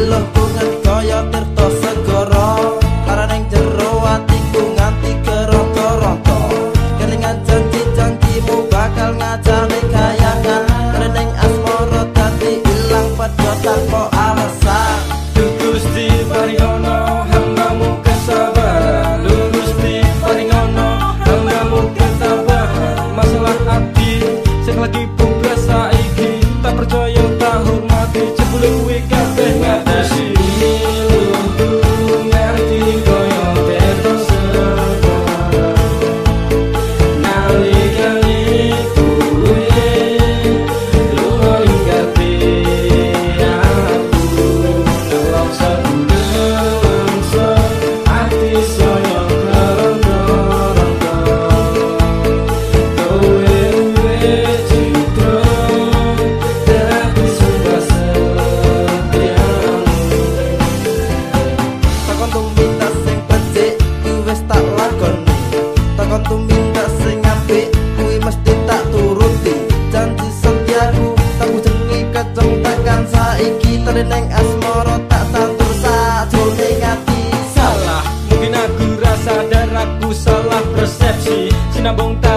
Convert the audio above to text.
بالهبوط الضايع ترتصق Jare neng asmara tak tantur sajroning ati Salah, mungkin aku rasa dan salah persepsi. Sinabung tak